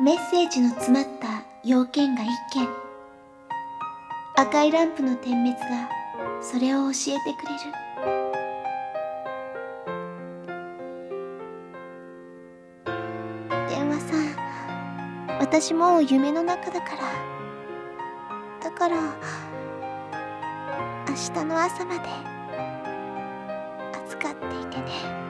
メッセージの詰まった要件が1件。赤いランプの点滅がそれを教えてくれる。電話さん私もう夢の中だから。だから明日の朝まで預かっていてね。